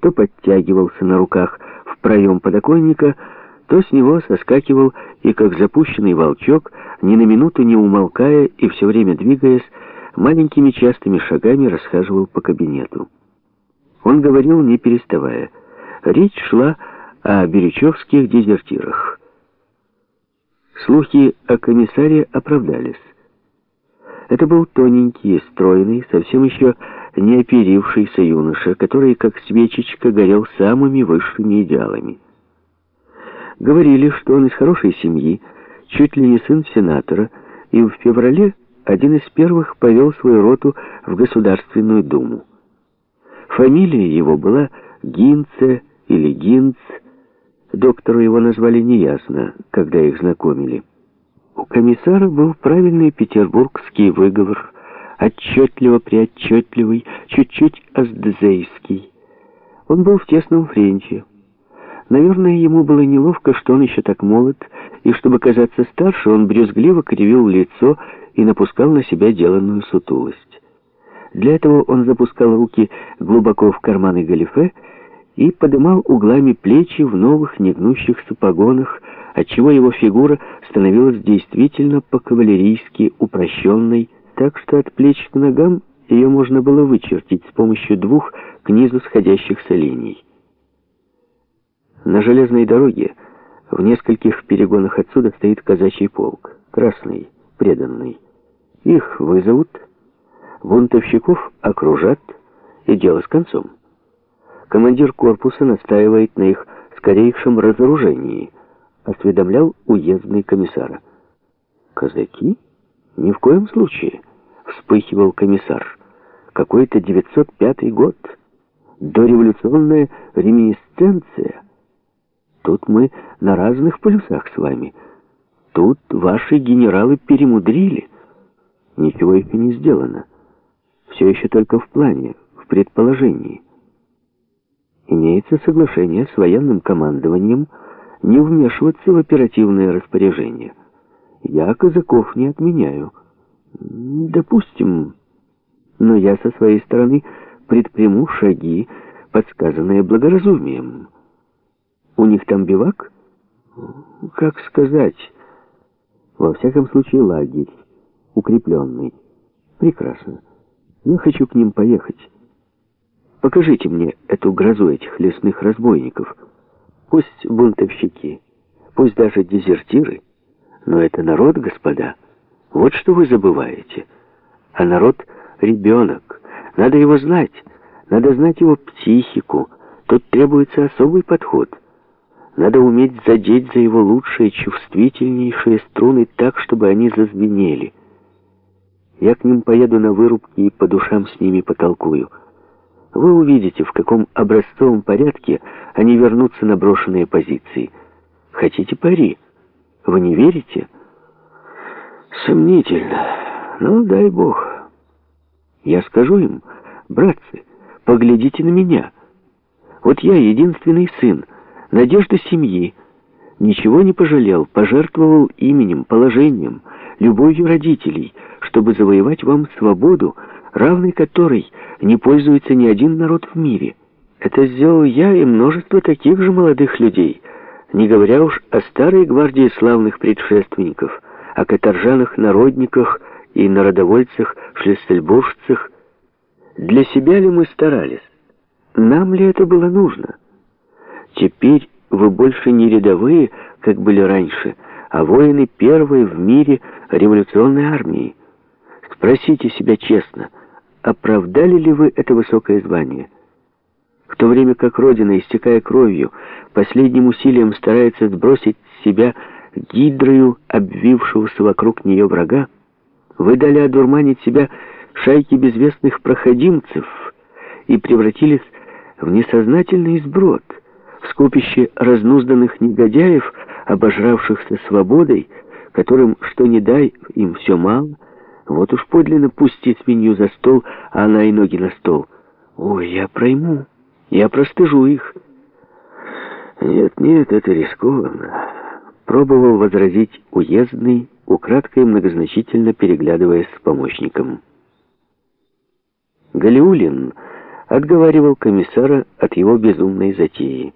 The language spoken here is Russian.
то подтягивался на руках в проем подоконника, то с него соскакивал и, как запущенный волчок, ни на минуту не умолкая и все время двигаясь, маленькими частыми шагами расхаживал по кабинету. Он говорил, не переставая. Речь шла о беречевских дезертирах. Слухи о комиссаре оправдались. Это был тоненький, стройный, совсем еще не оперившийся юноша, который, как свечечка, горел самыми высшими идеалами. Говорили, что он из хорошей семьи, чуть ли не сын сенатора, и в феврале один из первых повел свою роту в Государственную Думу. Фамилия его была Гинце или Гинц. Доктору его назвали неясно, когда их знакомили. У комиссара был правильный петербургский выговор, отчетливо-приотчетливый, чуть-чуть аздзейский. Он был в тесном френче. Наверное, ему было неловко, что он еще так молод, и чтобы казаться старше, он брюзгливо кривил лицо и напускал на себя деланную сутулость. Для этого он запускал руки глубоко в карманы галифе и подымал углами плечи в новых негнущихся погонах, отчего его фигура становилась действительно по-кавалерийски упрощенной, так что от плеч к ногам ее можно было вычертить с помощью двух к низу сходящихся линий. На железной дороге в нескольких перегонах отсюда стоит казачий полк, красный, преданный. Их вызовут, бунтовщиков окружат, и дело с концом. Командир корпуса настаивает на их скорейшем разоружении, осведомлял уездный комиссара. «Казаки? Ни в коем случае!» — вспыхивал комиссар. «Какой-то 905 год, дореволюционная реминисценция. Тут мы на разных полюсах с вами. Тут ваши генералы перемудрили. Ничего еще не сделано. Все еще только в плане, в предположении» имеется соглашение с военным командованием не вмешиваться в оперативные распоряжения. Я казаков не отменяю. Допустим, но я со своей стороны предприму шаги, подсказанные благоразумием. У них там бивак? Как сказать? Во всяком случае, лагерь, укрепленный. Прекрасно. Я хочу к ним поехать. Покажите мне эту грозу этих лесных разбойников. Пусть бунтовщики, пусть даже дезертиры, но это народ, господа. Вот что вы забываете. А народ — ребенок. Надо его знать. Надо знать его психику. Тут требуется особый подход. Надо уметь задеть за его лучшие, чувствительнейшие струны так, чтобы они зазвенели. Я к ним поеду на вырубки и по душам с ними потолкую. Вы увидите, в каком образцовом порядке они вернутся на брошенные позиции. Хотите пари? Вы не верите? Сомнительно. Ну, дай бог. Я скажу им, братцы, поглядите на меня. Вот я единственный сын, надежда семьи. Ничего не пожалел, пожертвовал именем, положением, любовью родителей, чтобы завоевать вам свободу, равной которой не пользуется ни один народ в мире. Это сделал я и множество таких же молодых людей, не говоря уж о старой гвардии славных предшественников, о каторжанах народниках и народовольцах, шлиссельбуржцах. Для себя ли мы старались? Нам ли это было нужно? Теперь вы больше не рядовые, как были раньше, а воины первой в мире революционной армии. Спросите себя честно, оправдали ли вы это высокое звание? В то время как Родина, истекая кровью, последним усилием старается сбросить с себя гидрою обвившегося вокруг нее врага, вы дали одурманить себя шайки безвестных проходимцев и превратились в несознательный сброд, в скопище разнузданных негодяев, обожравшихся свободой, которым, что не дай, им все мало, вот уж подлинно пусти свинью за стол, а она и ноги на стол. Ой, я пройму, я простыжу их. Нет, нет, это рискованно. Пробовал возразить уездный, украдкой многозначительно переглядываясь с помощником. Галиулин отговаривал комиссара от его безумной затеи.